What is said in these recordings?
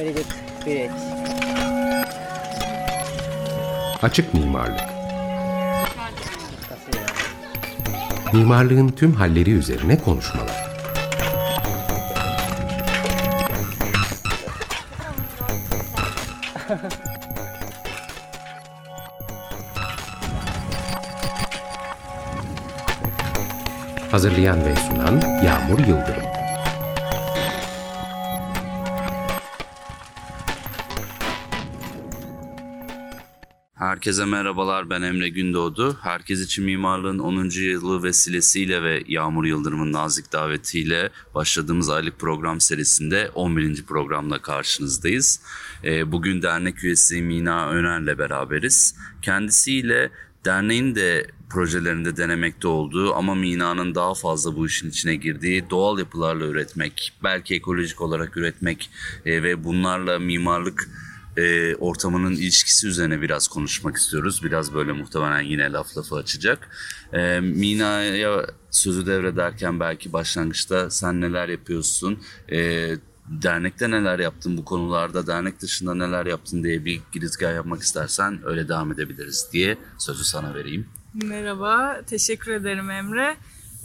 Very good. Great. Açık mimarlık. Mimarlığın tüm halleri üzerine konuşmalar. Hazırlayan ve sunan Yağmur Yıldırım. Herkese merhabalar ben Emre Gündoğdu. Herkes için mimarlığın 10. yılı vesilesiyle ve Yağmur Yıldırım'ın nazik davetiyle başladığımız aylık program serisinde 11. programla karşınızdayız. Ee, Bugün dernek üyesi Mina Öner'le beraberiz. Kendisiyle derneğin de projelerinde denemekte olduğu ama Mina'nın daha fazla bu işin içine girdiği doğal yapılarla üretmek, belki ekolojik olarak üretmek e, ve bunlarla mimarlık e, ortamının ilişkisi üzerine biraz konuşmak istiyoruz. Biraz böyle muhtemelen yine laf lafı açacak. E, Mina'ya sözü devrederken belki başlangıçta sen neler yapıyorsun, e, dernekte neler yaptın bu konularda, dernek dışında neler yaptın diye bir girizgah yapmak istersen öyle devam edebiliriz diye sözü sana vereyim. Merhaba, teşekkür ederim Emre.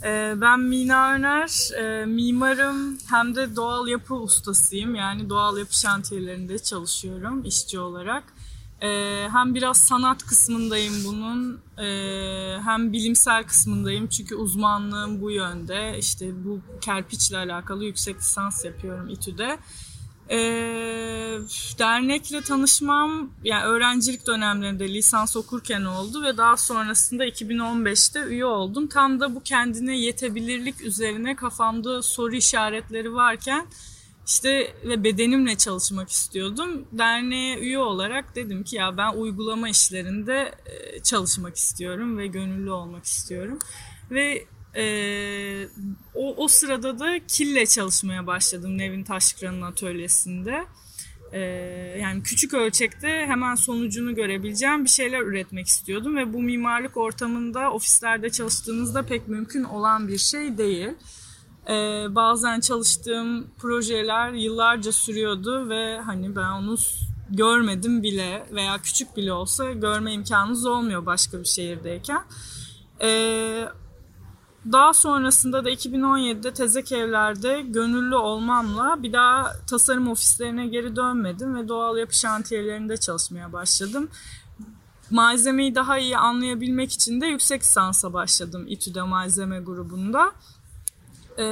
Ee, Ben Mina Öner, Ee, mimarım hem de doğal yapı ustasıyım. Yani doğal yapı şantiyelerinde çalışıyorum işçi olarak. Ee, Hem biraz sanat kısmındayım bunun, hem bilimsel kısmındayım çünkü uzmanlığım bu yönde. İşte bu kerpiçle alakalı yüksek lisans yapıyorum İTÜ'de. Ee, dernekle tanışmam yani öğrencilik dönemlerinde lisans okurken oldu ve daha sonrasında 2015'te üye oldum. Tam da bu kendine yetebilirlik üzerine kafamda soru işaretleri varken işte ve bedenimle çalışmak istiyordum. Derneğe üye olarak dedim ki ya ben uygulama işlerinde e, çalışmak istiyorum ve gönüllü olmak istiyorum. Ve ee, o, o sırada da kille çalışmaya başladım Nevin Taşkıran'ın atölyesinde. Ee, yani küçük ölçekte hemen sonucunu görebileceğim bir şeyler üretmek istiyordum ve bu mimarlık ortamında ofislerde çalıştığınızda pek mümkün olan bir şey değil. Ee, bazen çalıştığım projeler yıllarca sürüyordu ve hani ben onu görmedim bile veya küçük bile olsa görme imkanınız olmuyor başka bir şehirdeyken. Ee, daha sonrasında da 2017'de Tezek Evler'de gönüllü olmamla bir daha tasarım ofislerine geri dönmedim ve doğal yapı şantiyelerinde çalışmaya başladım. Malzemeyi daha iyi anlayabilmek için de yüksek lisansa başladım İTÜ'de malzeme grubunda. Ee,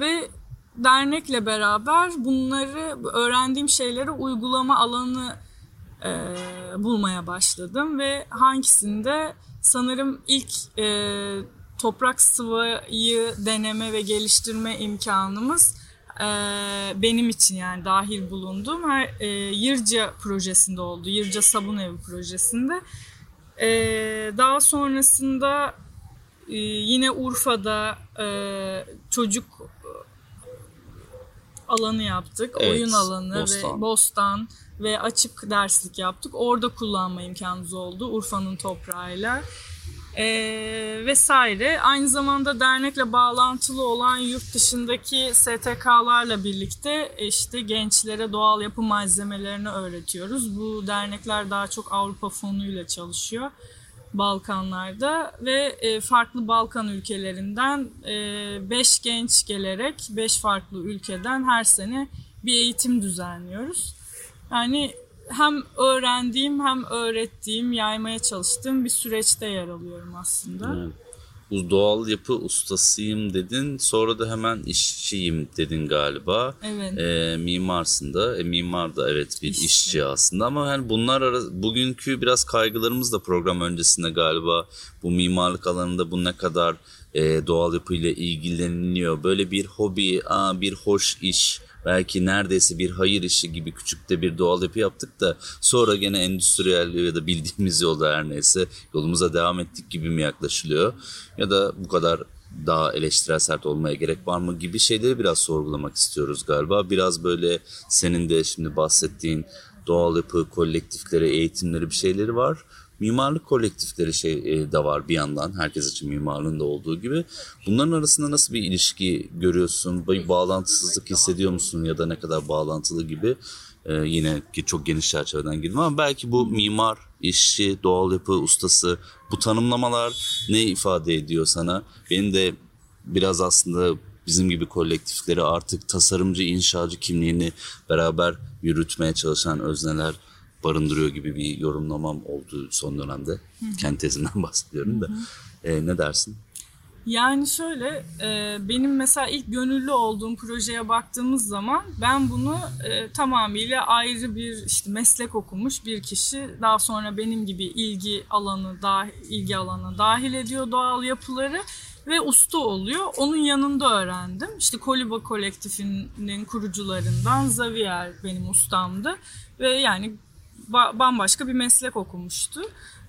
ve dernekle beraber bunları öğrendiğim şeyleri uygulama alanı e, bulmaya başladım ve hangisinde sanırım ilk e, toprak sıvayı deneme ve geliştirme imkanımız e, benim için yani dahil bulunduğum her e, Yırca projesinde oldu. Yırca Sabun Evi projesinde. E, daha sonrasında e, yine Urfa'da e, çocuk alanı yaptık. Evet, oyun alanı Bostan. ve Bostan ve açık derslik yaptık. Orada kullanma imkanımız oldu Urfa'nın toprağıyla e, vesaire. Aynı zamanda dernekle bağlantılı olan yurt dışındaki STK'larla birlikte işte gençlere doğal yapı malzemelerini öğretiyoruz. Bu dernekler daha çok Avrupa fonuyla çalışıyor. Balkanlarda ve e, farklı Balkan ülkelerinden 5 genç gelerek 5 farklı ülkeden her sene bir eğitim düzenliyoruz. Yani hem öğrendiğim hem öğrettiğim, yaymaya çalıştığım bir süreçte yer alıyorum aslında. Evet. Bu doğal yapı ustasıyım dedin. Sonra da hemen işçiyim dedin galiba. Evet. E, mimarsın da. E, mimar da evet bir İşçi. işçi aslında ama yani bunlar ara, bugünkü biraz kaygılarımız da program öncesinde galiba bu mimarlık alanında bu ne kadar e, doğal yapıyla ilgileniliyor. Böyle bir hobi, aa, bir hoş iş belki neredeyse bir hayır işi gibi küçük de bir doğal yapı yaptık da sonra gene endüstriyel ya da bildiğimiz yolda her neyse yolumuza devam ettik gibi mi yaklaşılıyor ya da bu kadar daha eleştirel sert olmaya gerek var mı gibi şeyleri biraz sorgulamak istiyoruz galiba. Biraz böyle senin de şimdi bahsettiğin doğal yapı kolektifleri, eğitimleri bir şeyleri var. Mimarlık kolektifleri şey e, de var bir yandan. Herkes için mimarlığın da olduğu gibi. Bunların arasında nasıl bir ilişki görüyorsun? Bir bağlantısızlık hissediyor musun ya da ne kadar bağlantılı gibi? Ee, yine ki çok geniş çerçeveden girdim ama belki bu mimar, işçi, doğal yapı ustası bu tanımlamalar ne ifade ediyor sana? Benim de biraz aslında bizim gibi kolektifleri artık tasarımcı, inşacı kimliğini beraber yürütmeye çalışan özneler barındırıyor gibi bir yorumlamam oldu son dönemde. Hı-hı. Kent tezinden bahsediyorum da. E, ne dersin? Yani şöyle e, benim mesela ilk gönüllü olduğum projeye baktığımız zaman ben bunu e, tamamıyla ayrı bir işte meslek okumuş bir kişi daha sonra benim gibi ilgi alanı da ilgi alanına dahil ediyor doğal yapıları ve usta oluyor. Onun yanında öğrendim. İşte Koliba kolektifinin kurucularından Xavier benim ustamdı ve yani bambaşka bir meslek okumuştu.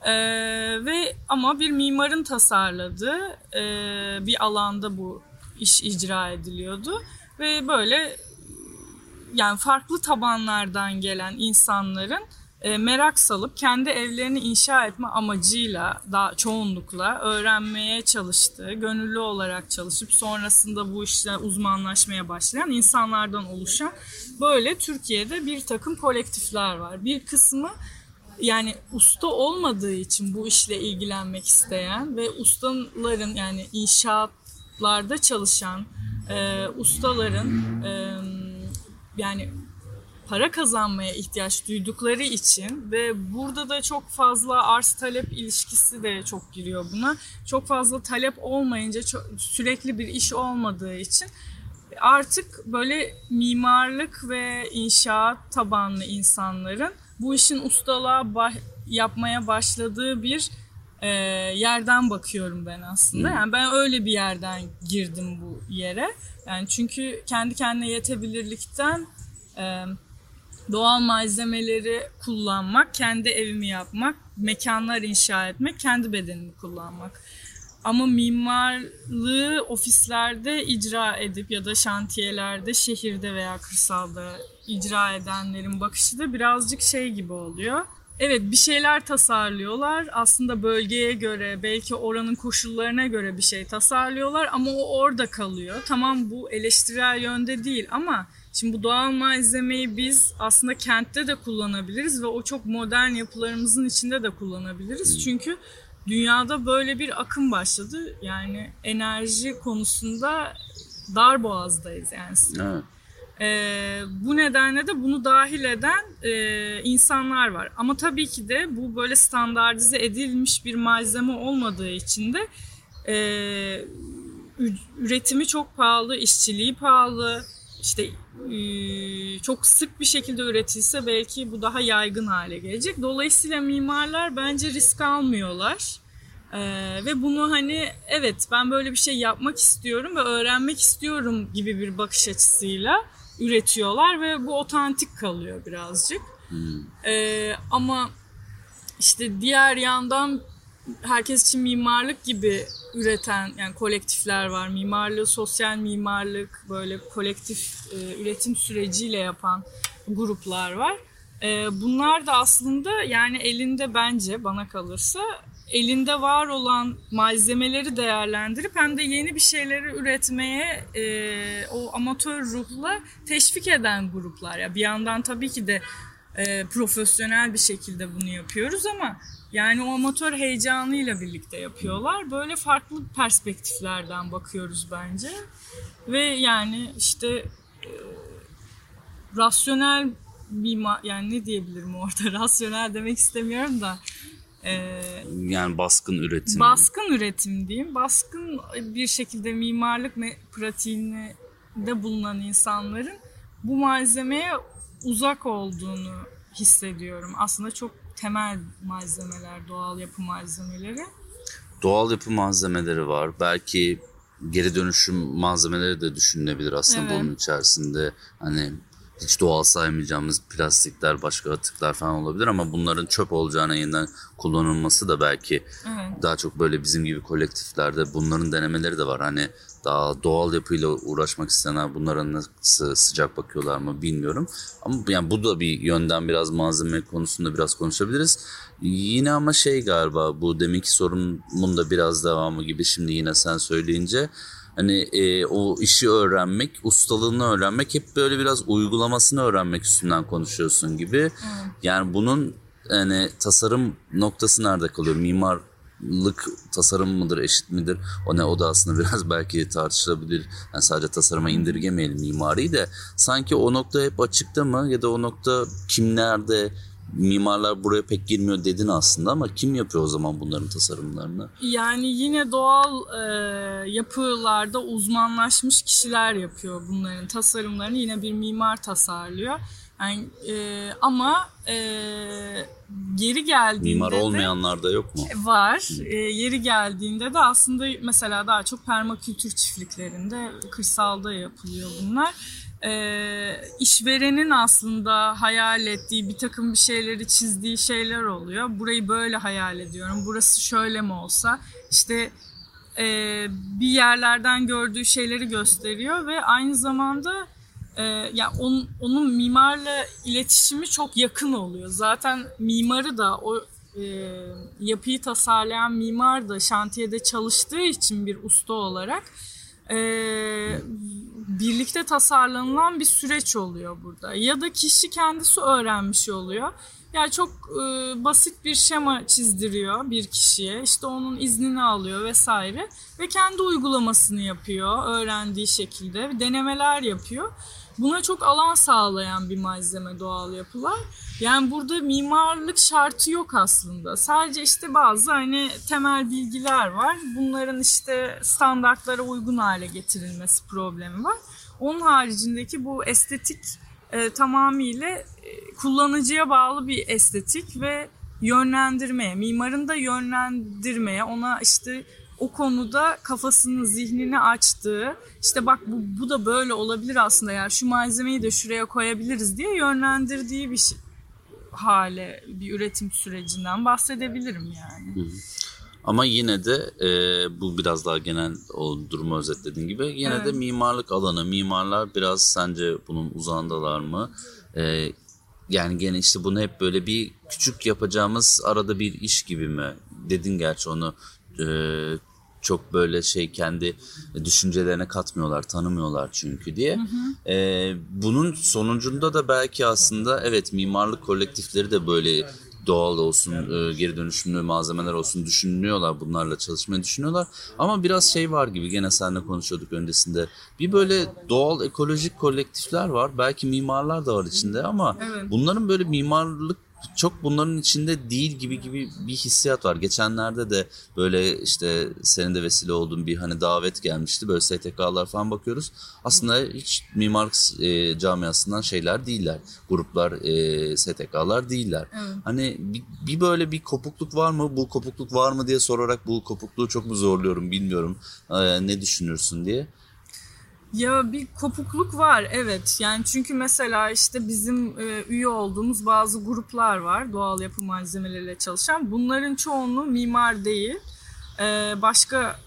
Ee, ve ama bir mimarın tasarladığı e, bir alanda bu iş icra ediliyordu ve böyle yani farklı tabanlardan gelen insanların e, merak salıp kendi evlerini inşa etme amacıyla daha çoğunlukla öğrenmeye çalıştığı, gönüllü olarak çalışıp sonrasında bu işle uzmanlaşmaya başlayan insanlardan oluşan böyle Türkiye'de bir takım kolektifler var. Bir kısmı yani usta olmadığı için bu işle ilgilenmek isteyen ve ustaların yani inşaatlarda çalışan e, ustaların e, yani para kazanmaya ihtiyaç duydukları için ve burada da çok fazla arz talep ilişkisi de çok giriyor buna. Çok fazla talep olmayınca çok, sürekli bir iş olmadığı için artık böyle mimarlık ve inşaat tabanlı insanların bu işin ustalığa bah- yapmaya başladığı bir e, yerden bakıyorum ben aslında. Yani ben öyle bir yerden girdim bu yere. Yani çünkü kendi kendine yetebilirlikten e, doğal malzemeleri kullanmak, kendi evimi yapmak, mekanlar inşa etmek, kendi bedenimi kullanmak. Ama mimarlığı ofislerde icra edip ya da şantiyelerde, şehirde veya kırsalda icra edenlerin bakışı da birazcık şey gibi oluyor. Evet bir şeyler tasarlıyorlar. Aslında bölgeye göre, belki oranın koşullarına göre bir şey tasarlıyorlar ama o orada kalıyor. Tamam bu eleştirel yönde değil ama Şimdi bu doğal malzemeyi biz aslında kentte de kullanabiliriz ve o çok modern yapılarımızın içinde de kullanabiliriz. Hmm. Çünkü dünyada böyle bir akım başladı. Yani enerji konusunda dar boğazdayız yani. Evet. Ee, bu nedenle de bunu dahil eden e, insanlar var. Ama tabii ki de bu böyle standartize edilmiş bir malzeme olmadığı için de e, üretimi çok pahalı, işçiliği pahalı, işte çok sık bir şekilde üretilse belki bu daha yaygın hale gelecek. Dolayısıyla mimarlar bence risk almıyorlar. Ee, ve bunu hani evet ben böyle bir şey yapmak istiyorum ve öğrenmek istiyorum gibi bir bakış açısıyla üretiyorlar ve bu otantik kalıyor birazcık. Hmm. Ee, ama işte diğer yandan herkes için mimarlık gibi üreten yani kolektifler var. Mimarlığı sosyal mimarlık böyle kolektif e, üretim süreciyle yapan gruplar var. E, bunlar da aslında yani elinde bence bana kalırsa elinde var olan malzemeleri değerlendirip hem de yeni bir şeyleri üretmeye e, o amatör ruhla teşvik eden gruplar. Ya bir yandan tabii ki de e, profesyonel bir şekilde bunu yapıyoruz ama yani o amatör heyecanıyla birlikte yapıyorlar. Böyle farklı perspektiflerden bakıyoruz bence. Ve yani işte e, rasyonel bir yani ne diyebilirim orada rasyonel demek istemiyorum da e, yani baskın üretim. Baskın üretim diyeyim. Baskın bir şekilde mimarlık pratiğinde bulunan insanların bu malzemeye uzak olduğunu hissediyorum. Aslında çok temel malzemeler, doğal yapı malzemeleri. Doğal yapı malzemeleri var. Belki geri dönüşüm malzemeleri de düşünülebilir aslında evet. bunun içerisinde. Hani hiç doğal saymayacağımız plastikler, başka atıklar falan olabilir ama bunların çöp olacağına yeniden kullanılması da belki evet. daha çok böyle bizim gibi kolektiflerde bunların denemeleri de var. Hani daha doğal yapıyla uğraşmak isteyenler bunlara nasıl sıcak bakıyorlar mı bilmiyorum. Ama yani bu da bir yönden biraz malzeme konusunda biraz konuşabiliriz. Yine ama şey galiba bu deminki sorumun da biraz devamı gibi şimdi yine sen söyleyince hani e, o işi öğrenmek, ustalığını öğrenmek hep böyle biraz uygulamasını öğrenmek üstünden konuşuyorsun gibi. Hmm. Yani bunun yani tasarım noktası nerede kalıyor? Mimar lık tasarım mıdır, eşit midir? O ne o da aslında biraz belki tartışılabilir. Yani sadece tasarıma indirgemeyelim mimariyi de. Sanki o nokta hep açıkta mı ya da o nokta kimlerde mimarlar buraya pek girmiyor dedin aslında ama kim yapıyor o zaman bunların tasarımlarını? Yani yine doğal e, yapılarda uzmanlaşmış kişiler yapıyor bunların tasarımlarını. Yine bir mimar tasarlıyor. Yani, e, ama e, geri geldiğinde Mimar olmayanlar da yok mu? Var. E, yeri geldiğinde de aslında mesela daha çok permakültür çiftliklerinde, kırsalda yapılıyor bunlar. E, işverenin aslında hayal ettiği bir takım bir şeyleri çizdiği şeyler oluyor. Burayı böyle hayal ediyorum. Burası şöyle mi olsa? İşte e, bir yerlerden gördüğü şeyleri gösteriyor ve aynı zamanda e, ya on, onun mimarla iletişimi çok yakın oluyor. Zaten mimarı da o e, yapıyı tasarlayan mimar da şantiyede çalıştığı için bir usta olarak e, birlikte tasarlanılan bir süreç oluyor burada. Ya da kişi kendisi öğrenmiş oluyor. Yani çok e, basit bir şema çizdiriyor bir kişiye. İşte onun iznini alıyor vesaire ve kendi uygulamasını yapıyor öğrendiği şekilde. Denemeler yapıyor. Buna çok alan sağlayan bir malzeme doğal yapılar. Yani burada mimarlık şartı yok aslında. Sadece işte bazı hani temel bilgiler var. Bunların işte standartlara uygun hale getirilmesi problemi var. Onun haricindeki bu estetik e, tamamıyla e, kullanıcıya bağlı bir estetik ve yönlendirmeye, mimarın da yönlendirmeye, ona işte o konuda kafasını, zihnini açtığı, işte bak bu, bu da böyle olabilir aslında ya şu malzemeyi de şuraya koyabiliriz diye yönlendirdiği bir şey, hale, bir üretim sürecinden bahsedebilirim yani. Hı hı. Ama yine de e, bu biraz daha genel o durumu özetlediğin gibi yine evet. de mimarlık alanı, mimarlar biraz sence bunun uzağındalar mı? E, yani gene işte bunu hep böyle bir küçük yapacağımız arada bir iş gibi mi? Dedin gerçi onu e, çok böyle şey kendi düşüncelerine katmıyorlar, tanımıyorlar çünkü diye. Hı hı. E, bunun sonucunda da belki aslında evet mimarlık kolektifleri de böyle doğal olsun, e, geri dönüşümlü malzemeler olsun düşünüyorlar. Bunlarla çalışmayı düşünüyorlar. Ama biraz şey var gibi gene seninle konuşuyorduk öncesinde. Bir böyle doğal ekolojik kolektifler var. Belki mimarlar da var içinde ama evet. bunların böyle mimarlık çok bunların içinde değil gibi gibi bir hissiyat var. Geçenlerde de böyle işte senin de vesile olduğun bir hani davet gelmişti. Böyle STK'lar falan bakıyoruz. Aslında hiç mimarlık e, camiasından şeyler değiller. Gruplar, e, STK'lar değiller. Evet. Hani bir, bir böyle bir kopukluk var mı? Bu kopukluk var mı diye sorarak bu kopukluğu çok mu zorluyorum bilmiyorum. E, ne düşünürsün diye. Ya bir kopukluk var evet. Yani çünkü mesela işte bizim e, üye olduğumuz bazı gruplar var doğal yapı malzemeleriyle çalışan. Bunların çoğunluğu mimar değil. E, başka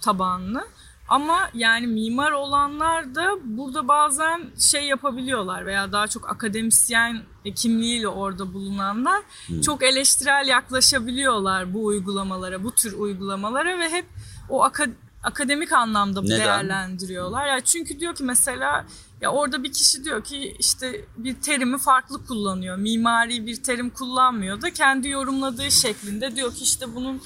tabanlı. Ama yani mimar olanlar da burada bazen şey yapabiliyorlar veya daha çok akademisyen kimliğiyle orada bulunanlar hmm. çok eleştirel yaklaşabiliyorlar bu uygulamalara, bu tür uygulamalara ve hep o akademik akademik anlamda Neden? değerlendiriyorlar. Ya yani çünkü diyor ki mesela ya orada bir kişi diyor ki işte bir terimi farklı kullanıyor. Mimari bir terim kullanmıyor da kendi yorumladığı şeklinde diyor ki işte bunun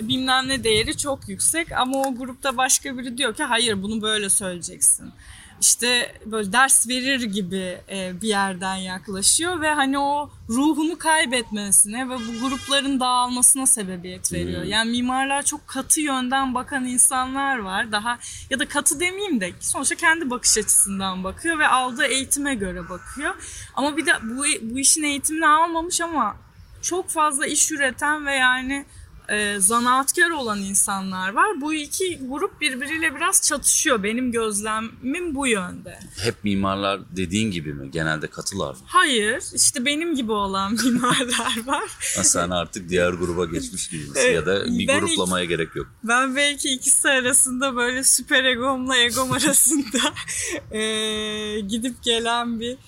bilmem ne değeri çok yüksek ama o grupta başka biri diyor ki hayır bunu böyle söyleyeceksin işte böyle ders verir gibi e, bir yerden yaklaşıyor ve hani o ruhunu kaybetmesine ve bu grupların dağılmasına sebebiyet veriyor. Hmm. Yani mimarlar çok katı yönden bakan insanlar var. Daha ya da katı demeyeyim de sonuçta kendi bakış açısından bakıyor ve aldığı eğitime göre bakıyor. Ama bir de bu bu işin eğitimini almamış ama çok fazla iş üreten ve yani e, zanaatkar olan insanlar var. Bu iki grup birbiriyle biraz çatışıyor. Benim gözlemim bu yönde. Hep mimarlar dediğin gibi mi? Genelde katılar mı? Hayır, işte benim gibi olan mimarlar var. Ha, sen artık diğer gruba geçmiş gibisin Evet, ya da bir gruplamaya gerek yok. Ben belki ikisi arasında böyle süper egomla egom arasında e, gidip gelen bir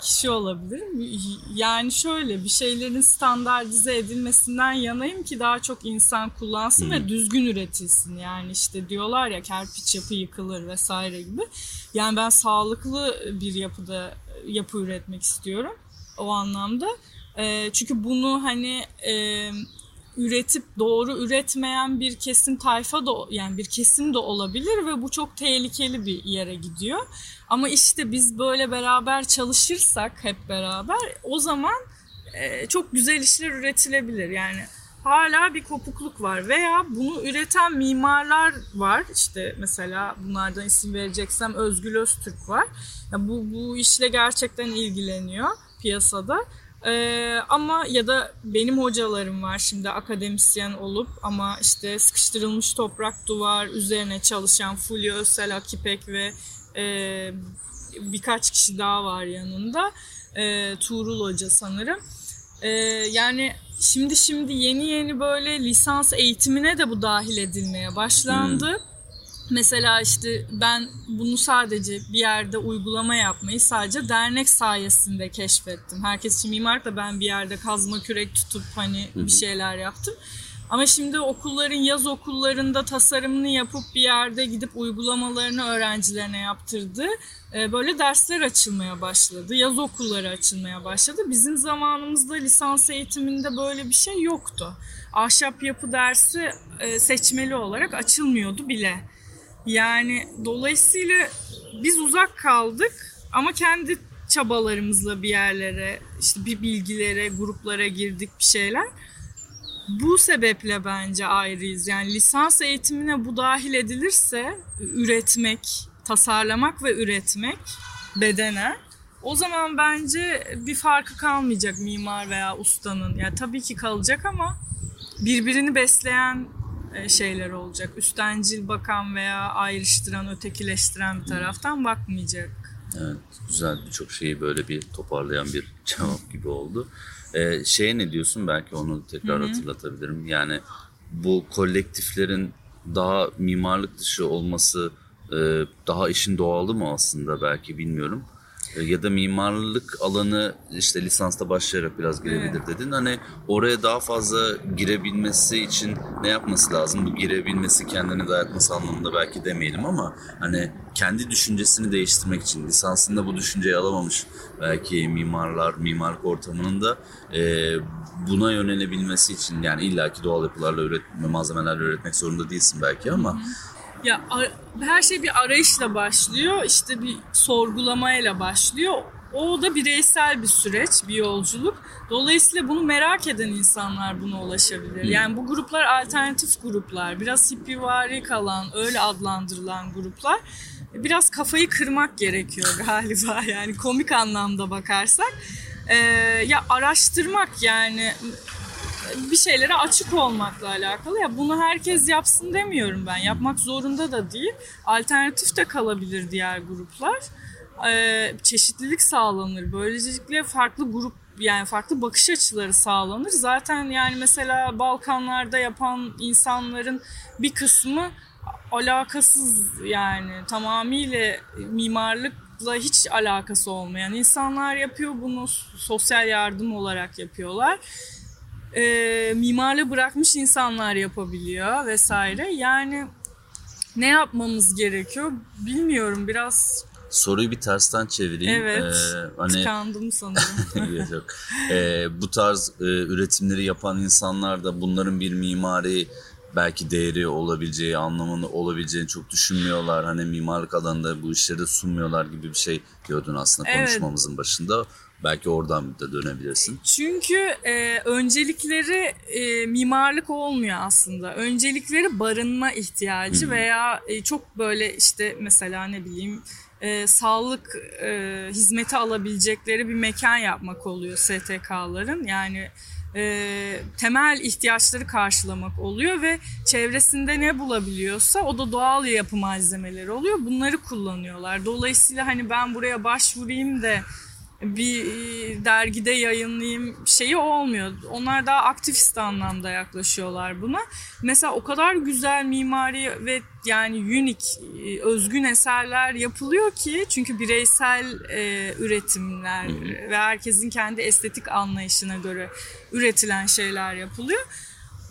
kişi olabilirim. Yani şöyle bir şeylerin standartize edilmesinden yanayım ki daha çok insan kullansın ve düzgün üretilsin. Yani işte diyorlar ya kerpiç yapı yıkılır vesaire gibi. Yani ben sağlıklı bir yapıda yapı üretmek istiyorum o anlamda. E, çünkü bunu hani e, üretip doğru üretmeyen bir kesim tayfa da yani bir kesim de olabilir ve bu çok tehlikeli bir yere gidiyor. Ama işte biz böyle beraber çalışırsak hep beraber o zaman e, çok güzel işler üretilebilir. Yani hala bir kopukluk var veya bunu üreten mimarlar var. İşte mesela bunlardan isim vereceksem Özgül Öztürk var. Yani bu bu işle gerçekten ilgileniyor piyasada. Ee, ama ya da benim hocalarım var şimdi akademisyen olup ama işte sıkıştırılmış toprak duvar üzerine çalışan Fulya Özsel Akipek ve e, birkaç kişi daha var yanında. E, Tuğrul Hoca sanırım. E, yani şimdi şimdi yeni yeni böyle lisans eğitimine de bu dahil edilmeye başlandı. Hmm. Mesela işte ben bunu sadece bir yerde uygulama yapmayı sadece dernek sayesinde keşfettim. Herkes için mimarlık da ben bir yerde kazma kürek tutup hani bir şeyler yaptım. Ama şimdi okulların yaz okullarında tasarımını yapıp bir yerde gidip uygulamalarını öğrencilerine yaptırdı. Böyle dersler açılmaya başladı. Yaz okulları açılmaya başladı. Bizim zamanımızda lisans eğitiminde böyle bir şey yoktu. Ahşap yapı dersi seçmeli olarak açılmıyordu bile. Yani dolayısıyla biz uzak kaldık ama kendi çabalarımızla bir yerlere, işte bir bilgilere, gruplara girdik bir şeyler. Bu sebeple bence ayrıyız. Yani lisans eğitimine bu dahil edilirse üretmek, tasarlamak ve üretmek bedene o zaman bence bir farkı kalmayacak mimar veya ustanın. Yani tabii ki kalacak ama birbirini besleyen şeyler olacak. Üstencil bakan veya ayrıştıran, ötekileştiren bir taraftan bakmayacak. Evet, güzel birçok şeyi böyle bir toparlayan bir cevap gibi oldu. Ee, şeye ne diyorsun? Belki onu tekrar Hı-hı. hatırlatabilirim. Yani bu kolektiflerin daha mimarlık dışı olması e, daha işin doğalı mı aslında belki bilmiyorum. E, ya da mimarlık alanı işte lisansta başlayarak biraz girebilir dedin. Hani oraya daha fazla girebilmesi için ne yapması lazım? Bu girebilmesi kendini dayatması anlamında belki demeyelim ama hani kendi düşüncesini değiştirmek için lisansında bu düşünceyi alamamış belki mimarlar, mimarlık ortamının da e, buna yönelebilmesi için yani illaki doğal yapılarla üretme, malzemelerle üretmek zorunda değilsin belki ama ya her şey bir arayışla başlıyor, işte bir sorgulamayla başlıyor. O da bireysel bir süreç, bir yolculuk. Dolayısıyla bunu merak eden insanlar buna ulaşabilir. Yani bu gruplar alternatif gruplar, biraz hippievari kalan, öyle adlandırılan gruplar. Biraz kafayı kırmak gerekiyor galiba yani komik anlamda bakarsak. Ee, ya araştırmak yani bir şeylere açık olmakla alakalı. Ya bunu herkes yapsın demiyorum ben. Yapmak zorunda da değil. Alternatif de kalabilir diğer gruplar. Ee, çeşitlilik sağlanır. Böylelikle farklı grup yani farklı bakış açıları sağlanır. Zaten yani mesela Balkanlarda yapan insanların bir kısmı alakasız yani tamamıyla mimarlıkla hiç alakası olmayan insanlar yapıyor bunu sosyal yardım olarak yapıyorlar e, mimarlığı bırakmış insanlar yapabiliyor vesaire. Yani ne yapmamız gerekiyor bilmiyorum biraz Soruyu bir tersten çevireyim. Evet. Ee, hani, tıkandım sanırım. yok. Ee, bu tarz e, üretimleri yapan insanlar da bunların bir mimari belki değeri olabileceği anlamını olabileceğini çok düşünmüyorlar. Hani mimarlık alanında bu işleri sunmuyorlar gibi bir şey diyordun aslında evet. konuşmamızın başında. Belki oradan da dönebilirsin. Çünkü e, öncelikleri e, mimarlık olmuyor aslında. Öncelikleri barınma ihtiyacı Hı-hı. veya e, çok böyle işte mesela ne bileyim e, sağlık e, hizmeti alabilecekleri bir mekan yapmak oluyor STK'ların. Yani e, temel ihtiyaçları karşılamak oluyor ve çevresinde ne bulabiliyorsa o da doğal yapı malzemeleri oluyor. Bunları kullanıyorlar. Dolayısıyla hani ben buraya başvurayım da bir e, dergide yayınlayayım şeyi olmuyor. Onlar daha aktivist anlamda yaklaşıyorlar buna. Mesela o kadar güzel mimari ve yani unik, e, özgün eserler yapılıyor ki çünkü bireysel e, üretimler ve herkesin kendi estetik anlayışına göre üretilen şeyler yapılıyor.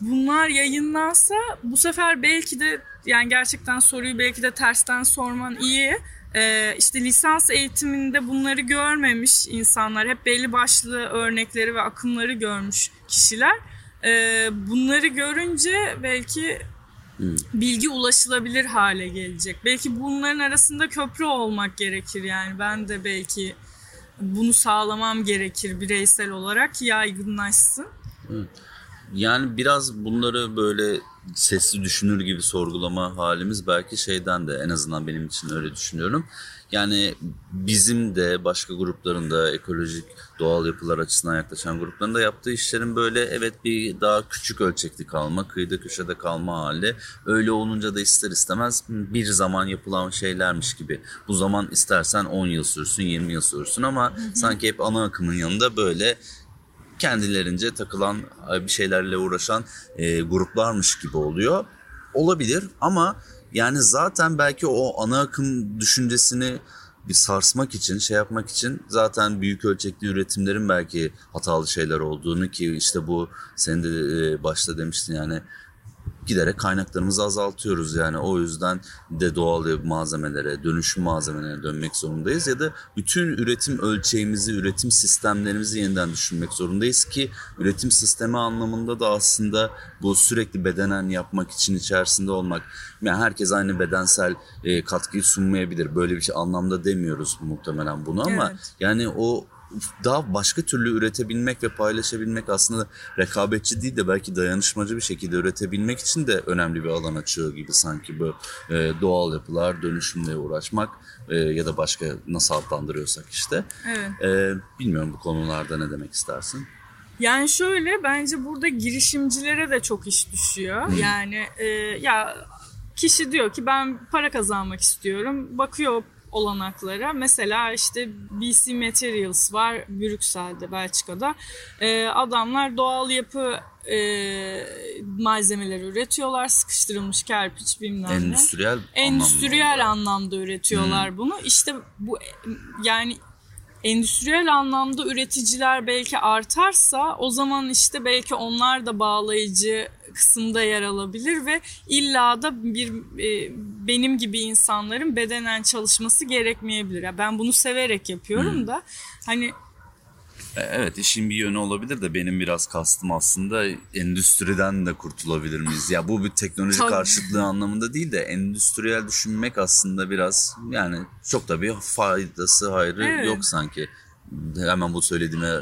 Bunlar yayınlansa bu sefer belki de yani gerçekten soruyu belki de tersten sorman iyi ee, işte lisans eğitiminde bunları görmemiş insanlar, hep belli başlı örnekleri ve akımları görmüş kişiler. Ee, bunları görünce belki bilgi ulaşılabilir hale gelecek. Belki bunların arasında köprü olmak gerekir yani. Ben de belki bunu sağlamam gerekir bireysel olarak yaygınlaşsın. Yani biraz bunları böyle sesli düşünür gibi sorgulama halimiz belki şeyden de en azından benim için öyle düşünüyorum. Yani bizim de başka grupların da ekolojik doğal yapılar açısından yaklaşan grupların da yaptığı işlerin böyle evet bir daha küçük ölçekli kalma, kıyıda köşede kalma hali. Öyle olunca da ister istemez bir zaman yapılan şeylermiş gibi. Bu zaman istersen 10 yıl sürsün, 20 yıl sürsün ama hı hı. sanki hep ana akımın yanında böyle kendilerince takılan e, bir şeylerle uğraşan e, gruplarmış gibi oluyor. Olabilir ama yani zaten belki o ana akım düşüncesini bir sarsmak için, şey yapmak için zaten büyük ölçekli üretimlerin belki hatalı şeyler olduğunu ki işte bu senin de e, başta demiştin yani giderek kaynaklarımızı azaltıyoruz yani o yüzden de doğal malzemelere, dönüşüm malzemelerine dönmek zorundayız ya da bütün üretim ölçeğimizi, üretim sistemlerimizi yeniden düşünmek zorundayız ki üretim sistemi anlamında da aslında bu sürekli bedenen yapmak için içerisinde olmak. Yani herkes aynı bedensel e, katkıyı sunmayabilir. Böyle bir şey anlamda demiyoruz muhtemelen bunu ama evet. yani o daha başka türlü üretebilmek ve paylaşabilmek aslında rekabetçi değil de belki dayanışmacı bir şekilde üretebilmek için de önemli bir alan açıyor gibi sanki bu e, doğal yapılar, dönüşümle uğraşmak e, ya da başka nasıl adlandırıyorsak işte. Evet. E, bilmiyorum bu konularda ne demek istersin? Yani şöyle bence burada girişimcilere de çok iş düşüyor. Yani e, ya kişi diyor ki ben para kazanmak istiyorum. Bakıyor olanaklara. Mesela işte BC Materials var Brüksel'de, Belçika'da. Ee, adamlar doğal yapı e, malzemeleri üretiyorlar. Sıkıştırılmış kerpiç bilmem ne. Endüstriyel Endüstriyel anlamda, anlamda üretiyorlar hmm. bunu. İşte bu yani endüstriyel anlamda üreticiler belki artarsa o zaman işte belki onlar da bağlayıcı kısımda yer alabilir ve illa da bir e, benim gibi insanların bedenen çalışması gerekmeyebilir. Yani ben bunu severek yapıyorum hmm. da hani e, Evet işin bir yönü olabilir de benim biraz kastım aslında endüstriden de kurtulabilir miyiz? Ya bu bir teknoloji Tabii. karşıtlığı anlamında değil de endüstriyel düşünmek aslında biraz yani çok da bir faydası hayrı evet. yok sanki. Hemen bu söylediğime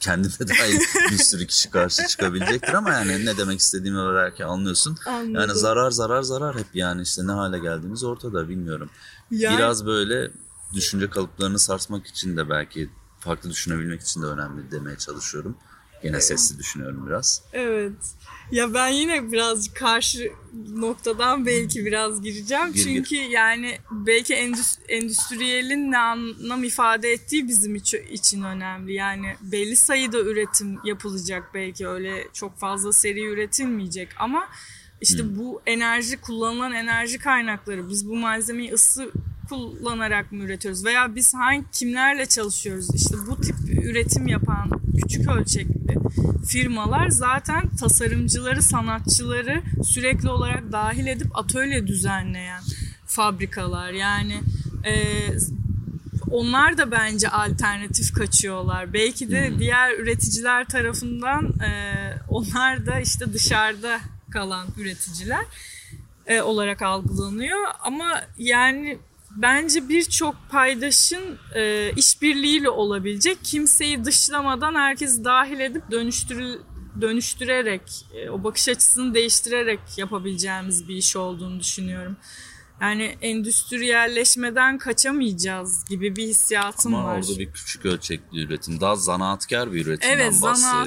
kendime dair bir sürü kişi karşı çıkabilecektir ama yani ne demek istediğimi belki anlıyorsun. Anladım. Yani zarar zarar zarar hep yani işte ne hale geldiğimiz ortada bilmiyorum. Yani... Biraz böyle düşünce kalıplarını sarsmak için de belki farklı düşünebilmek için de önemli demeye çalışıyorum. Yine sesli düşünüyorum biraz. Evet. Ya ben yine biraz karşı noktadan belki biraz gireceğim. Gir, Çünkü gir. yani belki endüstriyelin ne anlam ifade ettiği bizim için önemli. Yani belli sayıda üretim yapılacak belki öyle çok fazla seri üretilmeyecek ama işte hmm. bu enerji kullanılan enerji kaynakları biz bu malzemeyi ısı kullanarak mı üretiyoruz veya biz hangi kimlerle çalışıyoruz işte bu tip üretim yapan küçük ölçekli firmalar zaten tasarımcıları sanatçıları sürekli olarak dahil edip atölye düzenleyen fabrikalar yani e, onlar da bence alternatif kaçıyorlar. Belki de hmm. diğer üreticiler tarafından e, onlar da işte dışarıda kalan üreticiler e, olarak algılanıyor. Ama yani bence birçok paydaşın e, işbirliğiyle olabilecek. Kimseyi dışlamadan herkes dahil edip dönüştürül dönüştürerek, e, o bakış açısını değiştirerek yapabileceğimiz bir iş olduğunu düşünüyorum. yani endüstriyelleşmeden kaçamayacağız gibi bir hissiyatım Ama var. orada bir küçük ölçekli üretim. Daha zanaatkar bir üretimden Evet zanaatkar.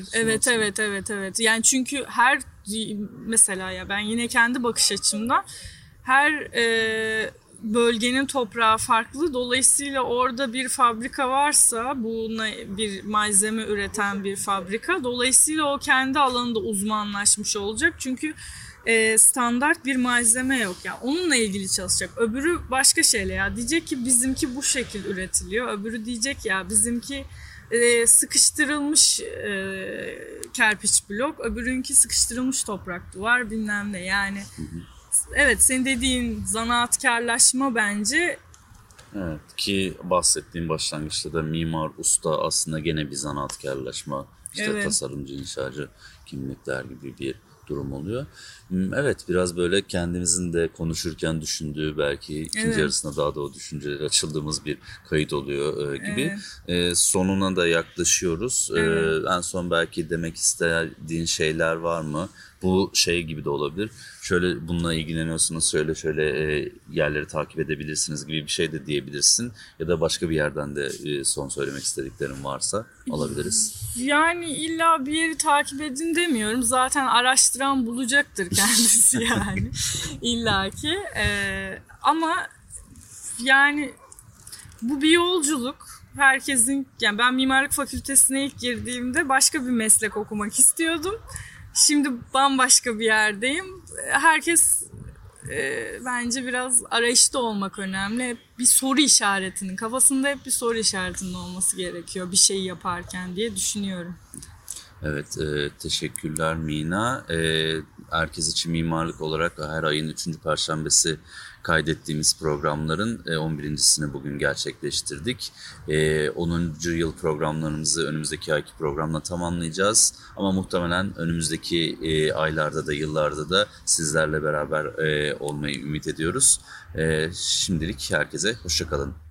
bahsediyorsunuz. Evet evet evet evet. Yani çünkü her mesela ya ben yine kendi bakış açımdan her e, bölgenin toprağı farklı. Dolayısıyla orada bir fabrika varsa buna bir malzeme üreten bir fabrika. Dolayısıyla o kendi alanında uzmanlaşmış olacak. Çünkü e, standart bir malzeme yok ya. Yani onunla ilgili çalışacak. Öbürü başka şeyle ya. Diyecek ki bizimki bu şekil üretiliyor. Öbürü diyecek ya bizimki e, sıkıştırılmış e, kerpiç blok. Öbürünki sıkıştırılmış toprak duvar bilmem ne. Yani evet senin dediğin zanaatkarlaşma bence Evet ki bahsettiğim başlangıçta da mimar, usta aslında gene bir zanaatkarlaşma. İşte Evet. tasarımcı, inşacı kimlikler gibi bir durum oluyor. Hmm, Evet biraz böyle kendimizin de konuşurken düşündüğü belki ikinci Evet. yarısında daha da o düşünceler açıldığımız bir kayıt oluyor e, gibi. E, sonuna da yaklaşıyoruz. E, Evet. en son belki demek istediğin şeyler var mı? Bu şey gibi de olabilir. Şöyle bununla ilgileniyorsunuz, şöyle şöyle e, yerleri takip edebilirsiniz gibi bir şey de diyebilirsin. Ya da başka bir yerden de e, son söylemek istediklerin varsa alabiliriz. Yani illa bir yeri takip edin demiyorum. Zaten araştıran bulacaktır kendisi yani. İlla ki. Ee, ama yani bu bir yolculuk. Herkesin yani ben mimarlık fakültesine ilk girdiğimde başka bir meslek okumak istiyordum. Şimdi bambaşka bir yerdeyim. Herkes e, bence biraz arayışta olmak önemli. Bir soru işaretinin, kafasında hep bir soru işaretinin olması gerekiyor bir şey yaparken diye düşünüyorum. Evet, e, teşekkürler Mina. E, herkes için mimarlık olarak her ayın 3. Perşembesi kaydettiğimiz programların e, 11.sini bugün gerçekleştirdik. E, 10. yıl programlarımızı önümüzdeki ayki programla tamamlayacağız. Ama muhtemelen önümüzdeki e, aylarda da yıllarda da sizlerle beraber e, olmayı ümit ediyoruz. E, şimdilik herkese hoşçakalın.